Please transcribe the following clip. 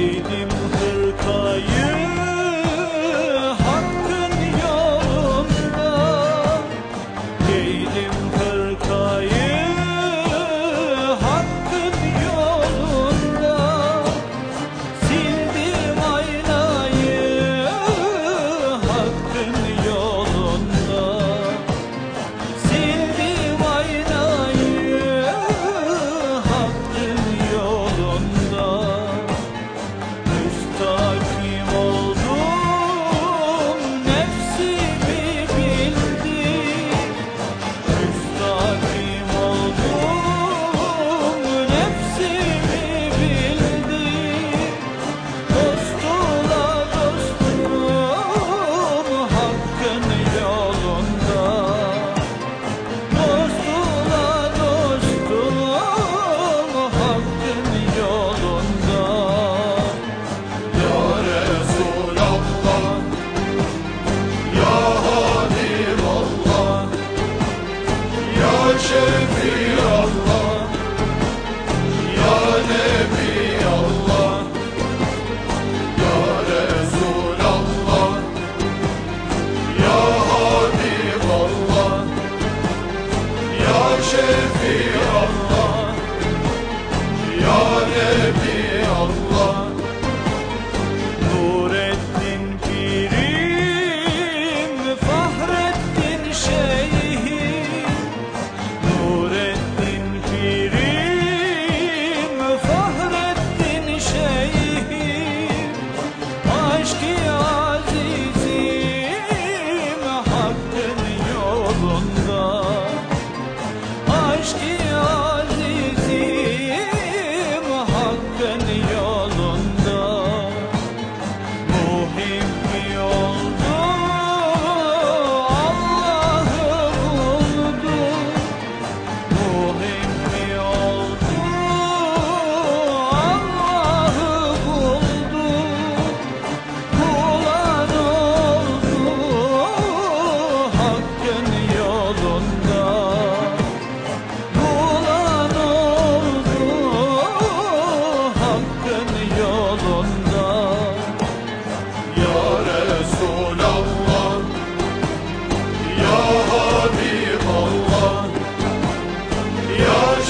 You.